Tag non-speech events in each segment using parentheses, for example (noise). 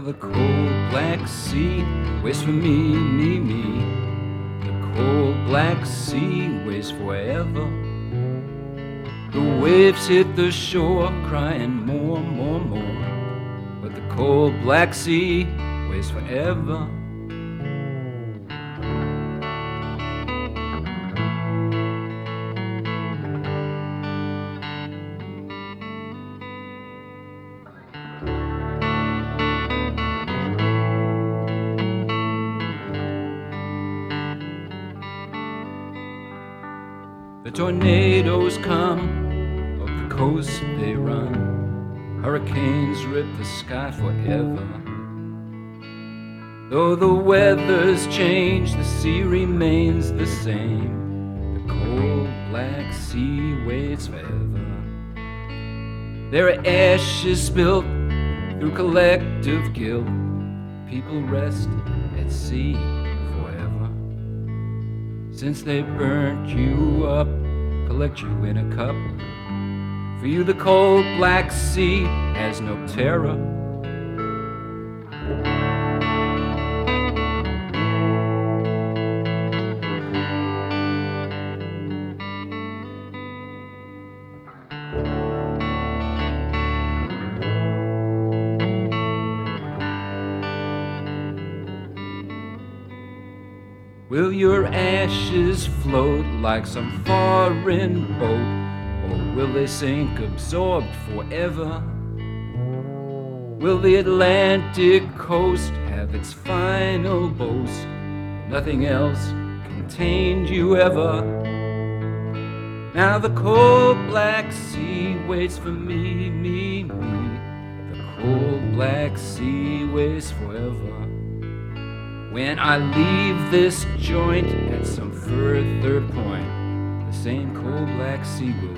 the cold black sea waits for me, me, me. The cold black sea waits forever. The waves hit the shore, crying more, more, more. But the cold black sea waits forever. Sky forever. Though the weather's changed, the sea remains the same. The cold black sea waits forever. There are ashes spilt through collective guilt. People rest at sea forever. Since they burnt you up, collect you in a cup. For you, the cold black sea has no terror. Float like some foreign boat, or will they sink absorbed forever? Will the Atlantic coast have its final boast? Nothing else contained you ever. Now the cold black sea waits for me, me, me. The cold black sea waits forever. When I leave this joint at some further point, the same cold black sea will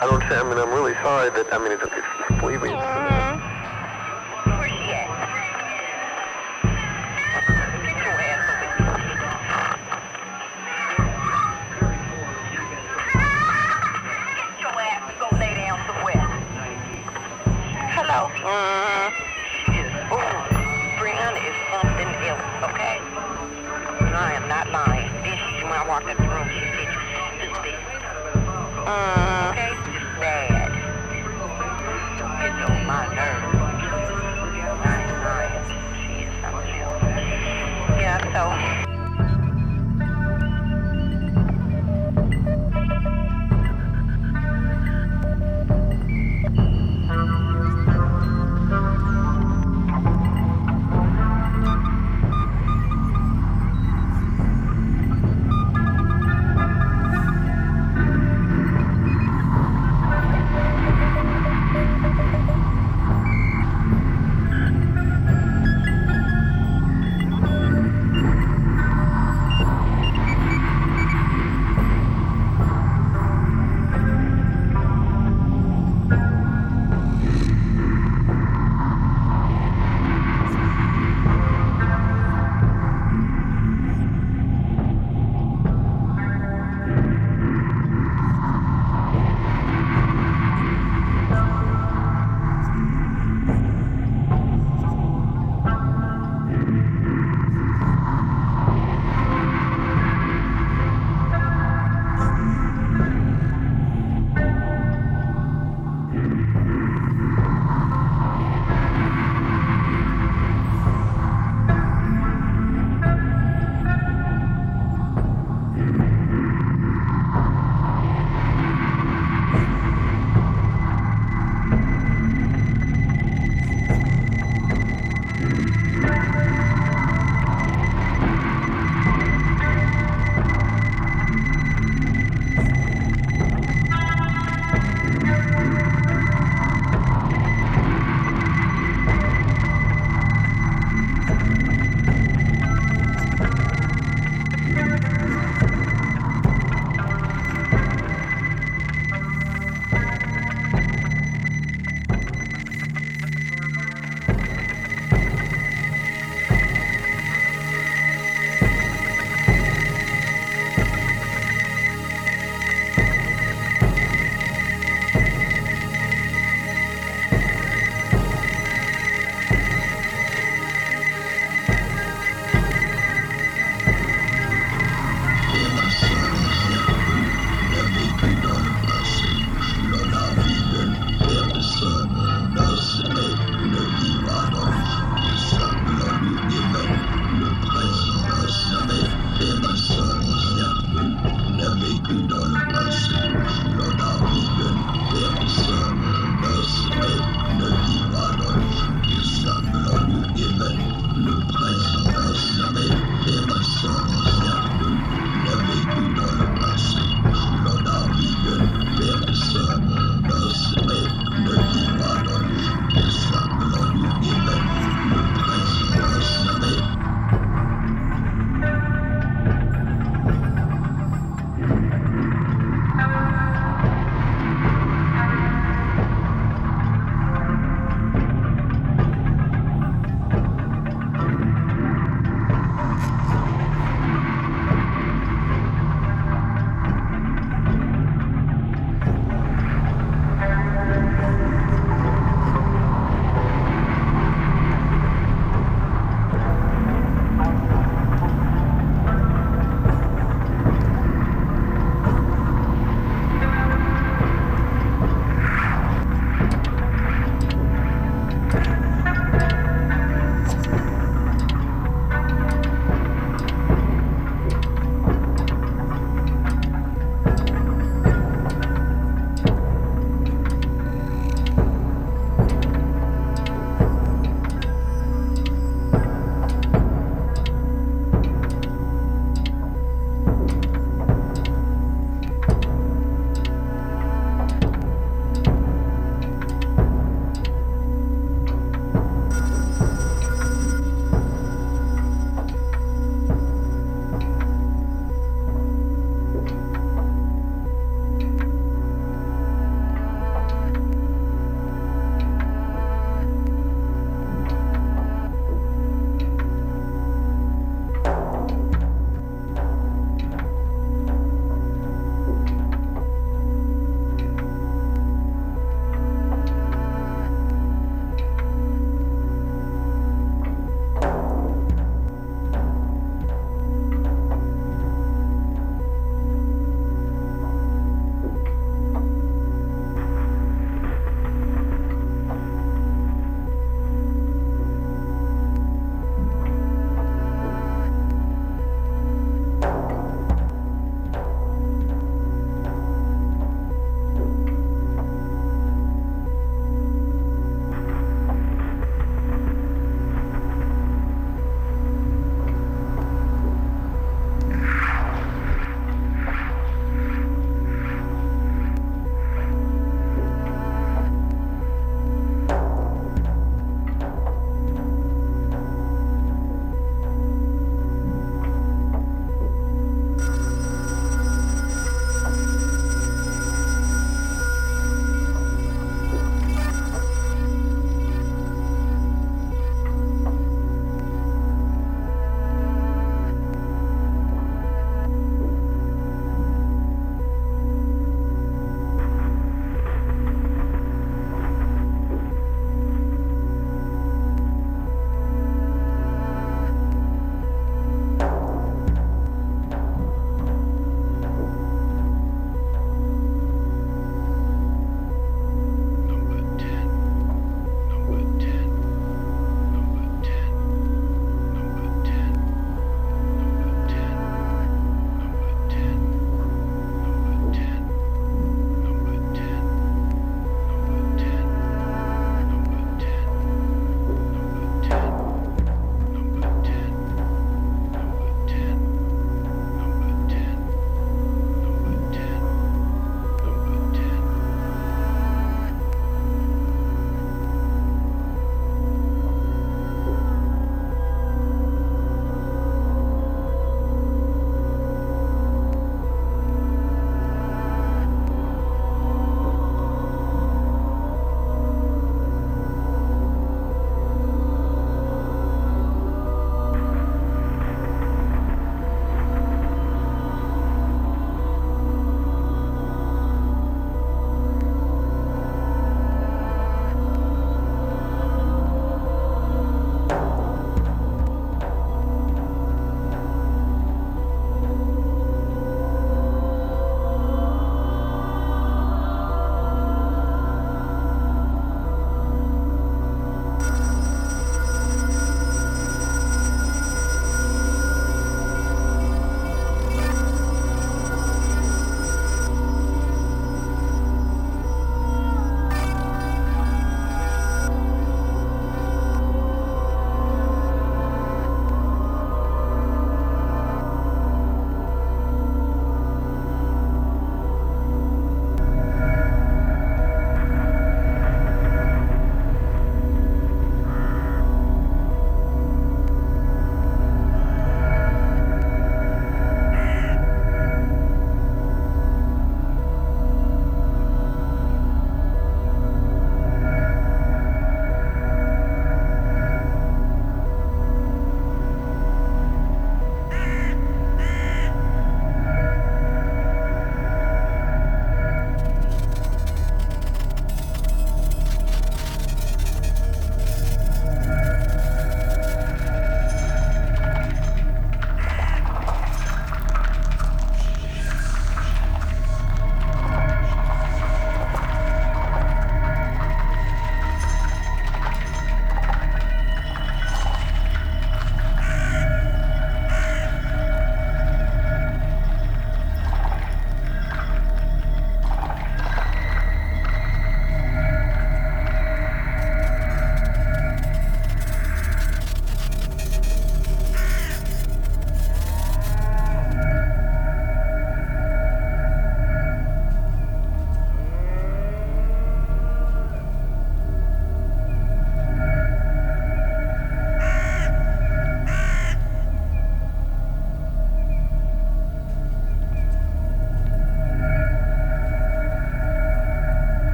I don't I mean, I'm really sorry that, I mean, it's, it's believe me,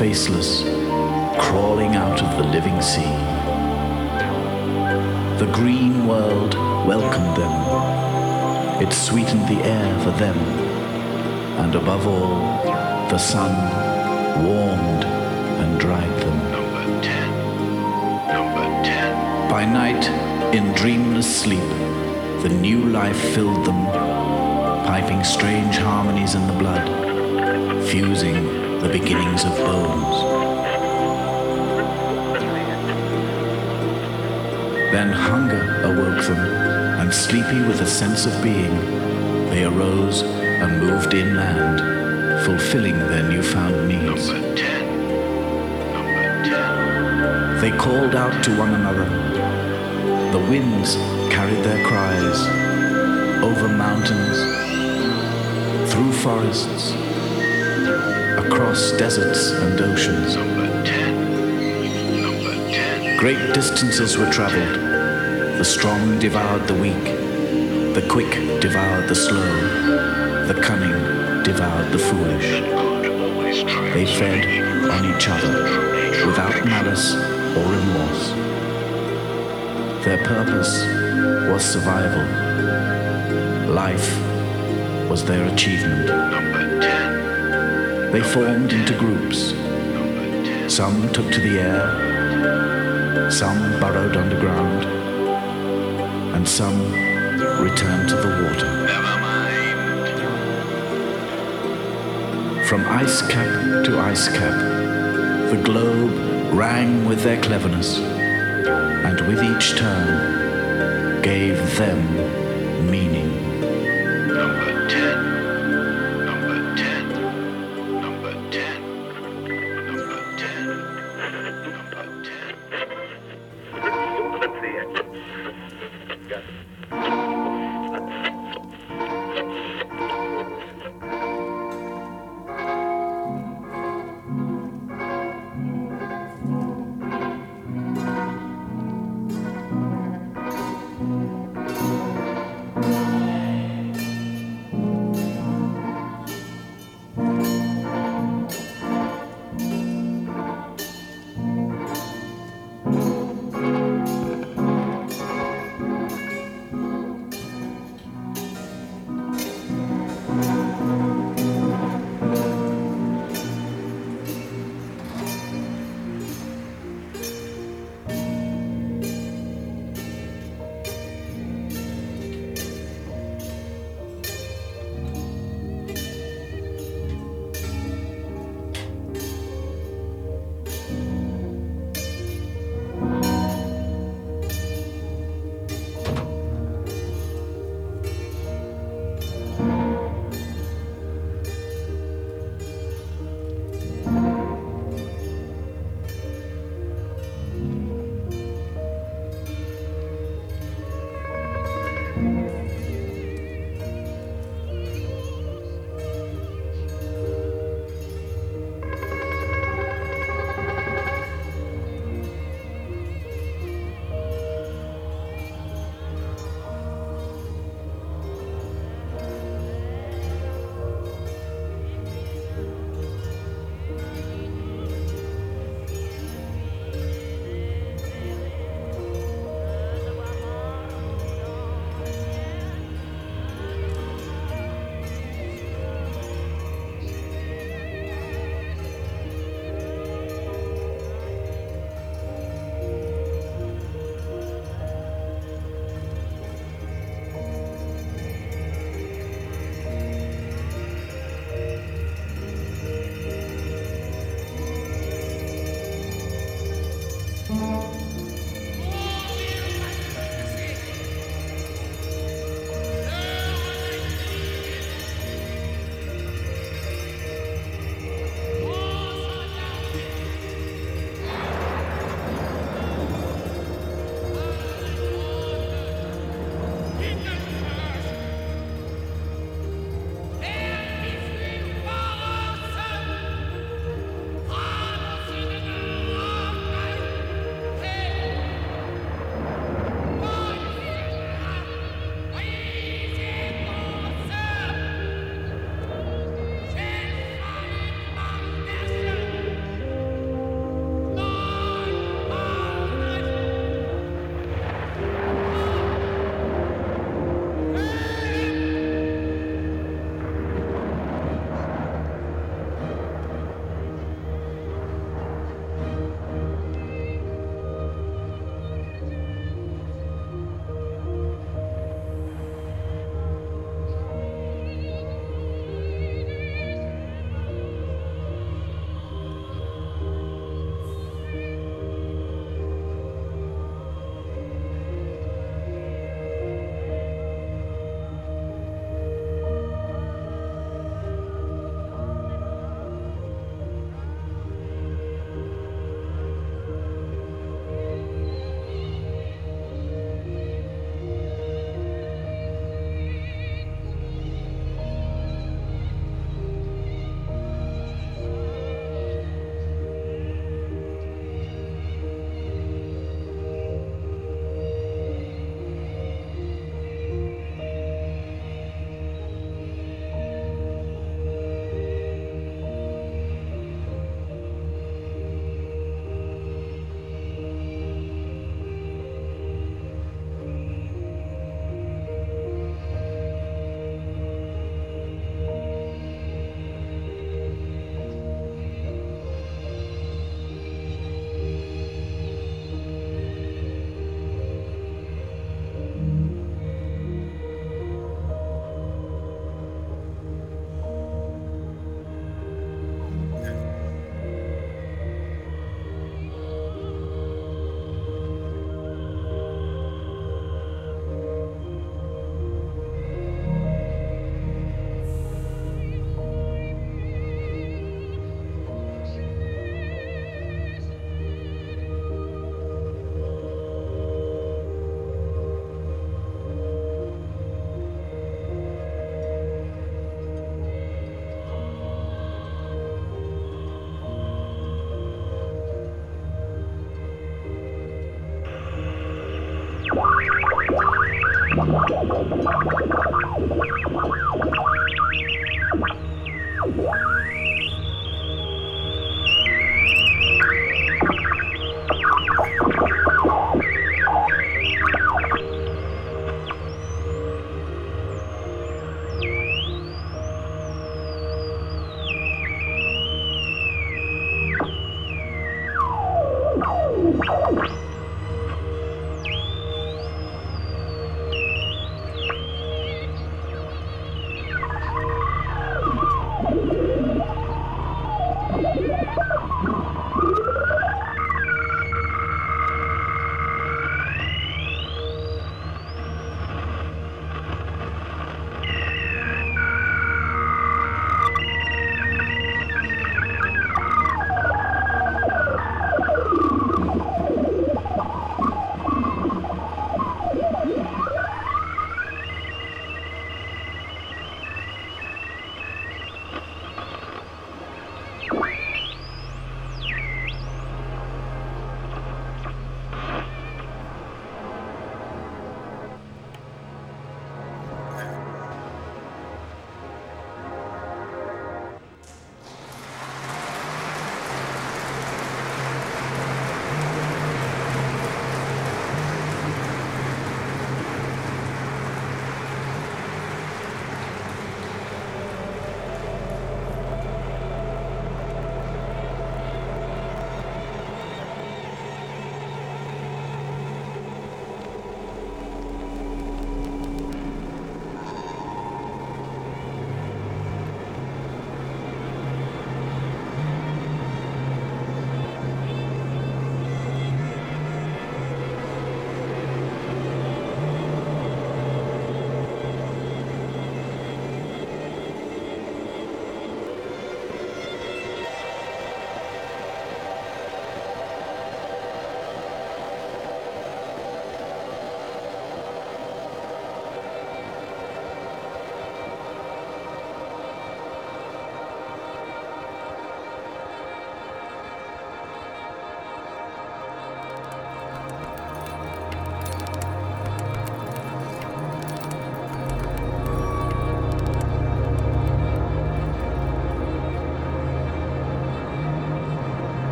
faceless, crawling out of the living sea. The green world welcomed them. It sweetened the air for them. And above all, the sun warmed and dried them. Number 10. Number 10. By night, in dreamless sleep, the new life filled them, piping strange harmonies in the blood, fusing the beginnings of bones. Then hunger awoke them, and sleepy with a sense of being, they arose and moved inland, fulfilling their newfound needs. Number 10. Number 10. They called out to one another. The winds carried their cries over mountains, through forests, across deserts and oceans. Number 10. Number 10. Great distances were traveled. The strong devoured the weak. The quick devoured the slow. The cunning devoured the foolish. They fed on each other without malice or remorse. Their purpose was survival. Life was their achievement. Number 10. They formed into groups. Some took to the air, some burrowed underground, and some returned to the water. From ice cap to ice cap, the globe rang with their cleverness, and with each turn gave them meaning.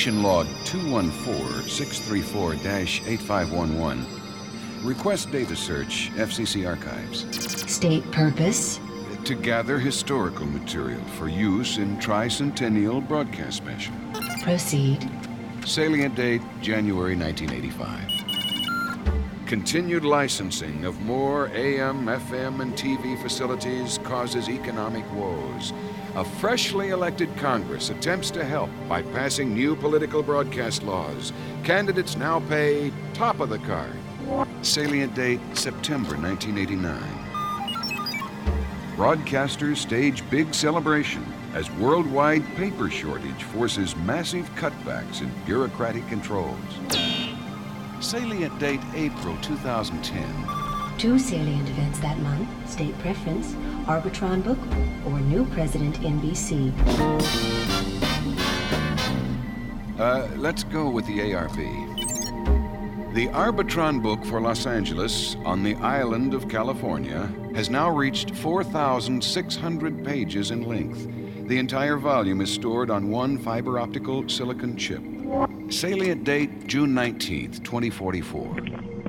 Station log 214-634-8511. Request data search FCC archives. State purpose? To gather historical material for use in tricentennial broadcast special. Proceed. Salient date January 1985. Continued licensing of more AM, FM, and TV facilities causes economic woes. A freshly elected Congress attempts to help by passing new political broadcast laws. Candidates now pay top of the card. Salient date September 1989. Broadcasters stage big celebration as worldwide paper shortage forces massive cutbacks in bureaucratic controls. Salient date April 2010. Two salient events that month state preference, Arbitron book, or new president NBC. Uh, let's go with the ARB. The Arbitron book for Los Angeles on the island of California has now reached 4,600 pages in length. The entire volume is stored on one fiber optical silicon chip. Salient date June 19th, 2044.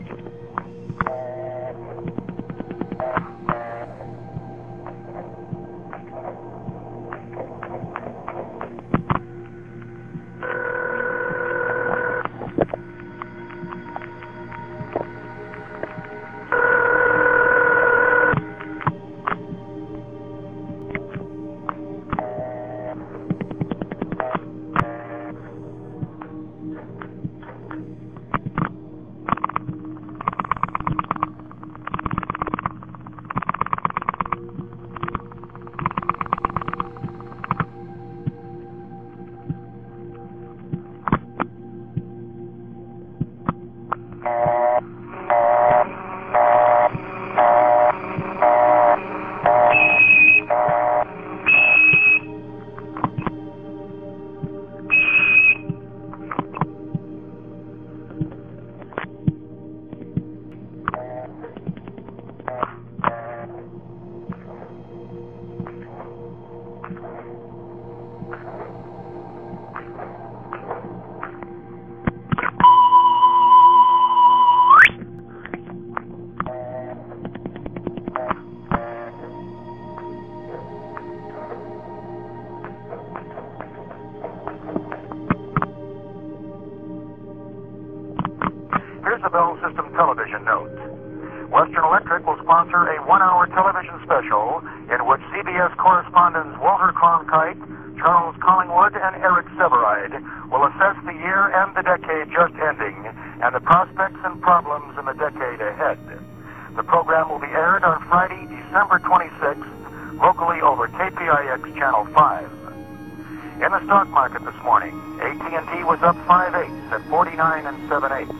At 49 and 7 eighths.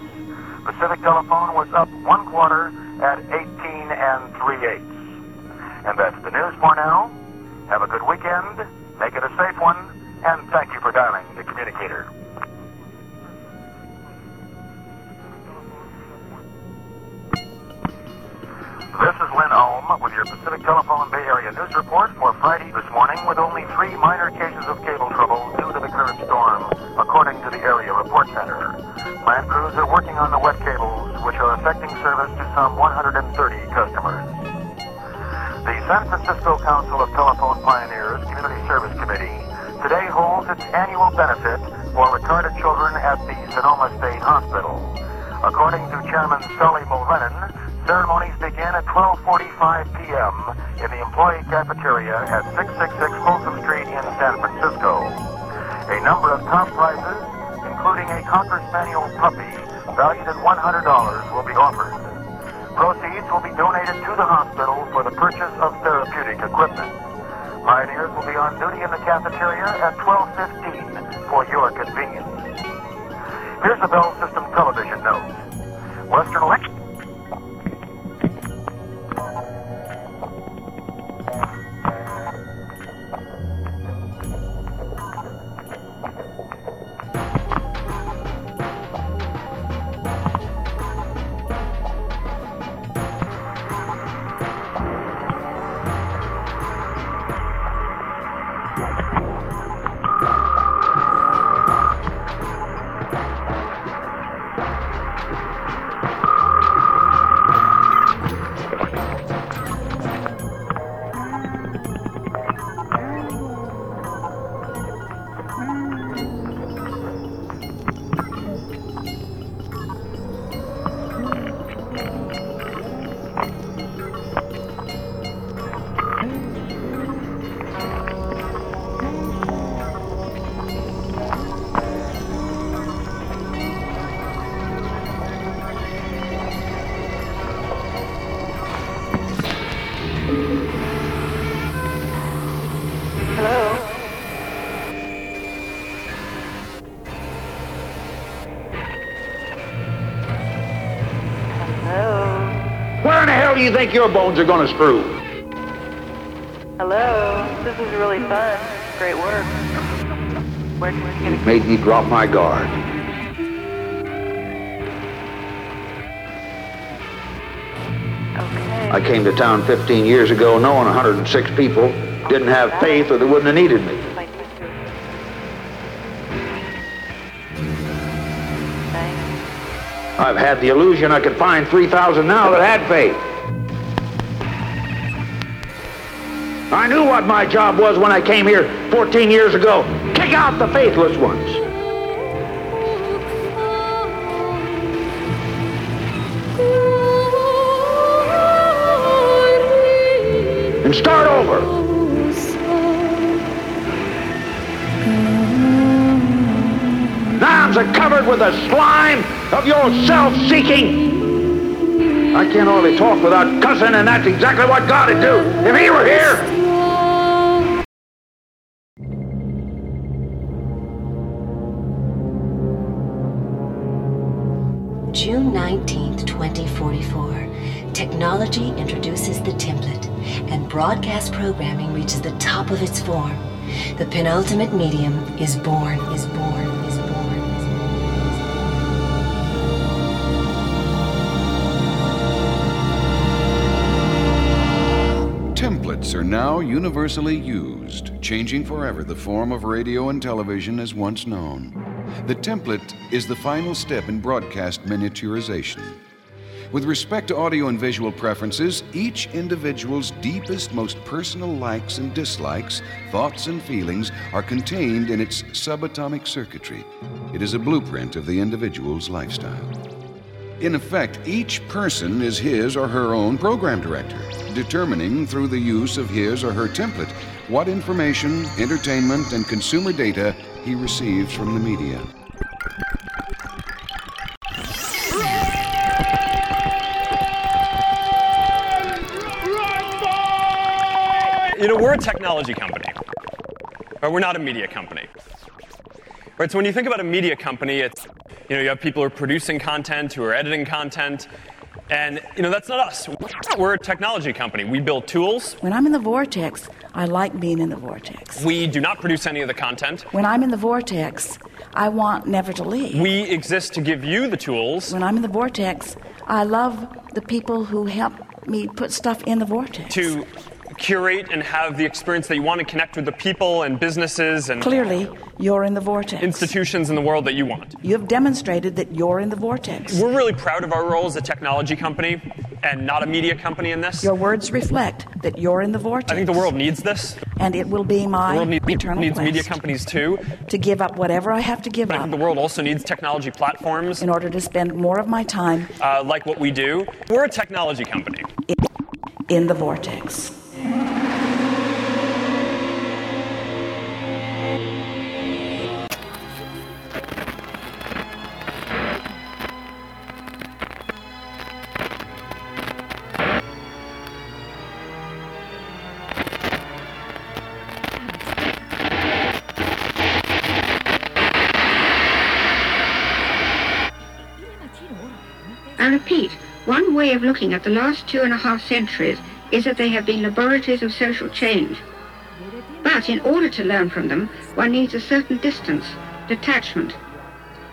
Pacific Telephone was up one quarter at 18 and 3 eighths. And that's the news for now. Have a good weekend, make it a safe one, and thank you for dialing the communicator. This is Lynn Ohm with your Pacific Telephone Bay Area News Report for Friday this morning with only three minor cases of cable trouble due to the current storm, according to the Area Report Center. Plant crews are working on the wet cables, which are affecting service to some 130 customers. The San Francisco Council of Telephone Pioneers Community Service Committee today holds its annual benefit for retarded children at the Sonoma State Hospital. According to Chairman Sully Mulrennan, 12:45 p.m. in the employee cafeteria at 666 Folsom Street in San Francisco. A number of top prizes, including a Cocker Spaniel puppy valued at $100, will be offered. Proceeds will be donated to the hospital for the purchase of therapeutic equipment. Pioneers will be on duty in the cafeteria at 12:15 for your you think your bones are going to screw? Hello, this is really fun. Great work. Where can we You've made me drop my guard. Okay. I came to town 15 years ago knowing 106 people didn't have faith or they wouldn't have needed me. I've had the illusion I could find 3,000 now that had faith. My job was when I came here 14 years ago. Kick out the faithless ones. And start over. Now I'm covered with the slime of your self-seeking. I can't hardly talk without cussing, and that's exactly what God would do if he were here. June 19th, 2044. Technology introduces the template, and broadcast programming reaches the top of its form. The penultimate medium is born, is born, is born. Templates are now universally used, changing forever the form of radio and television as once known. The template is the final step in broadcast miniaturization. With respect to audio and visual preferences, each individual's deepest, most personal likes and dislikes, thoughts and feelings are contained in its subatomic circuitry. It is a blueprint of the individual's lifestyle. In effect, each person is his or her own program director, determining through the use of his or her template what information, entertainment, and consumer data he receives from the media. You know, we're a technology company, but we're not a media company. Right, so when you think about a media company, it's you know you have people who are producing content, who are editing content, and you know that's not us. We're a technology company. We build tools. When I'm in the vortex, I like being in the vortex. We do not produce any of the content. When I'm in the vortex, I want never to leave. We exist to give you the tools When I'm in the vortex, I love the people who help me put stuff in the vortex. to curate and have the experience that you want to connect with the people and businesses and Clearly, you're in the vortex. institutions in the world that you want. You have demonstrated that you're in the vortex. We're really proud of our role as a technology company and not a media company in this. Your words reflect that you're in the vortex. I think the world needs this. And it will be my The world need- eternal needs media companies too. to give up whatever I have to give But I up think the world also needs technology platforms in order to spend more of my time uh, like what we do. We're a technology company. in the vortex. Of looking at the last two and a half centuries is that they have been laboratories of social change. But in order to learn from them, one needs a certain distance, detachment.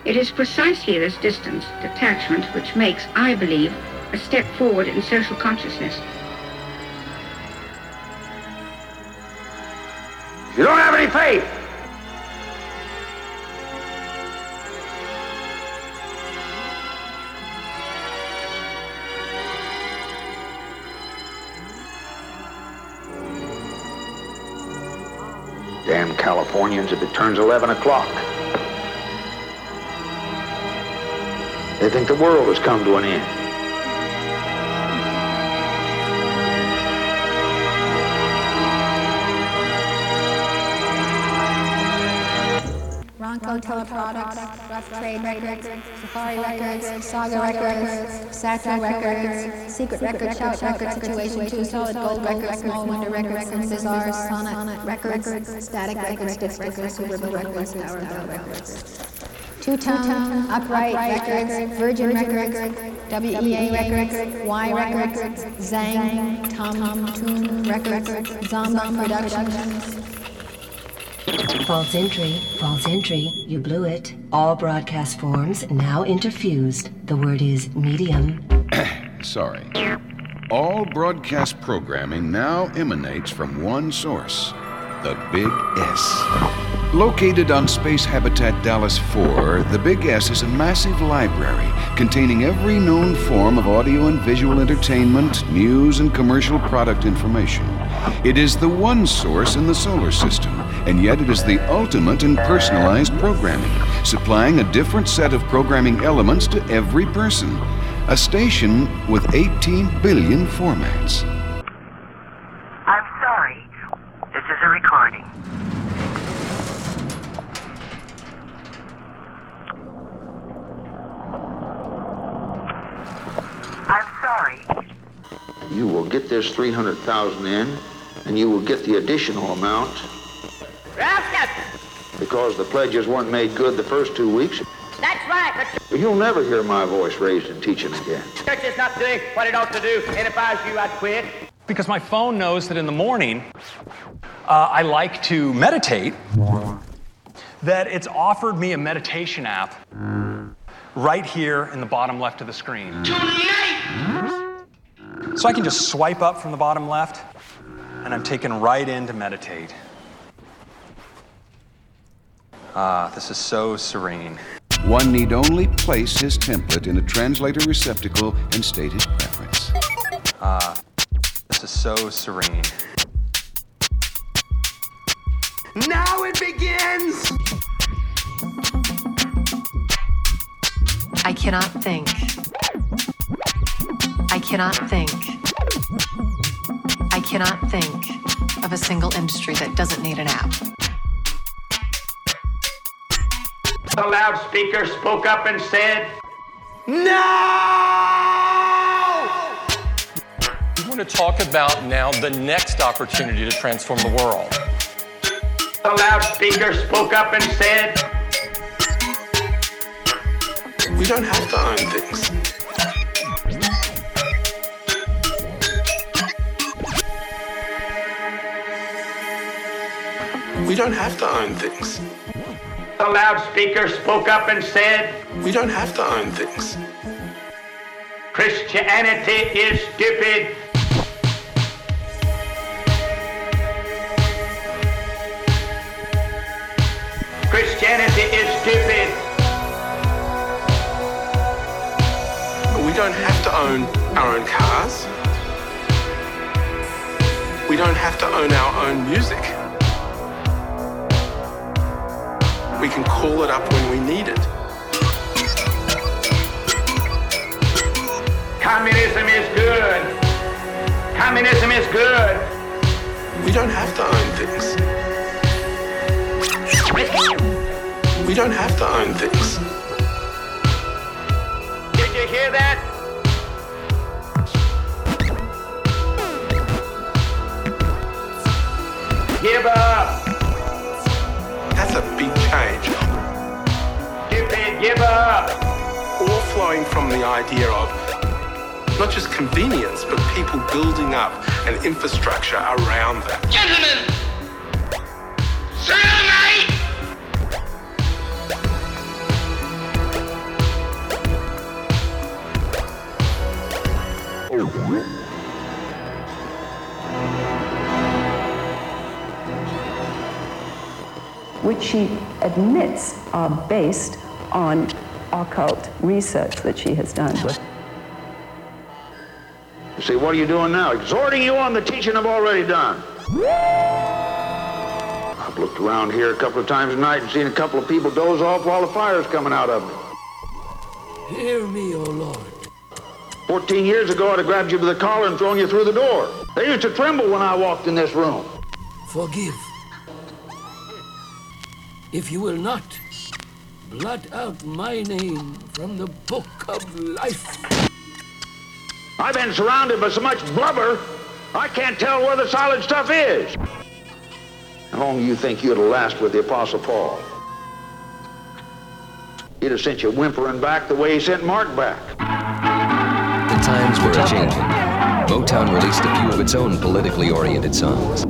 It is precisely this distance, detachment, which makes, I believe, a step forward in social consciousness. You don't have any faith. Californians if it turns 11 o'clock. They think the world has come to an end. Ronco Teleproducts, Rough Trade Records, Safari Records, Saga Records, Satchel Records, Secret Records, Shout Records, Situation 2, Solid Gold Records, Small Wonder Records, Synthesizers, Sonnet Records, Static Records, Disc Records, Superbill Records, Tower Bell Records. Two Tone, Upright Records, Virgin Records, WEA Records, Y Records, Zang, Tom Toon Records, Zombie Productions. False entry, false entry, you blew it. All broadcast forms now interfused. The word is medium. (coughs) Sorry. All broadcast programming now emanates from one source the Big S. Located on Space Habitat Dallas 4, the Big S is a massive library containing every known form of audio and visual entertainment, news, and commercial product information. It is the one source in the solar system, and yet it is the ultimate in personalized programming, supplying a different set of programming elements to every person. A station with 18 billion formats. I'm sorry. This is a recording. I'm sorry. You will get this 300,000 in, and you will get the additional amount because the pledges weren't made good the first two weeks. That's right, but You'll never hear my voice raised in teaching again. church is not doing what it ought to do, and if I was you, I'd quit. Because my phone knows that in the morning uh, I like to meditate, that it's offered me a meditation app right here in the bottom left of the screen. So I can just swipe up from the bottom left, and I'm taken right in to meditate. Ah, this is so serene. One need only place his template in a translator receptacle and state his preference. Ah, this is so serene. Now it begins! I cannot think. I cannot think. I cannot think of a single industry that doesn't need an app. The loudspeaker spoke up and said, No! We want to talk about now the next opportunity to transform the world. The loudspeaker spoke up and said, We don't have to own things. We don't have to own things. The loudspeaker spoke up and said, We don't have to own things. Christianity is stupid. Christianity is stupid. We don't have to own our own cars. We don't have to own our own music. We can call it up when we need it. Communism is good. Communism is good. We don't have to own things. We don't have to own things. Did you hear that? Give up. Give up. All flowing from the idea of not just convenience, but people building up an infrastructure around that. Gentlemen! Cellmate! which she admits are based on occult research that she has done. You say, what are you doing now? Exhorting you on the teaching I've already done. I've looked around here a couple of times tonight and seen a couple of people doze off while the fire's coming out of them. Hear me, O Lord. Fourteen years ago, I'd have grabbed you by the collar and thrown you through the door. They used to tremble when I walked in this room. Forgive. If you will not, blot out my name from the book of life. I've been surrounded by so much blubber, I can't tell where the solid stuff is. How long do you think you'd have lasted with the Apostle Paul? He'd have sent you whimpering back the way he sent Mark back. The times were a changing. Motown released a few of its own politically oriented songs.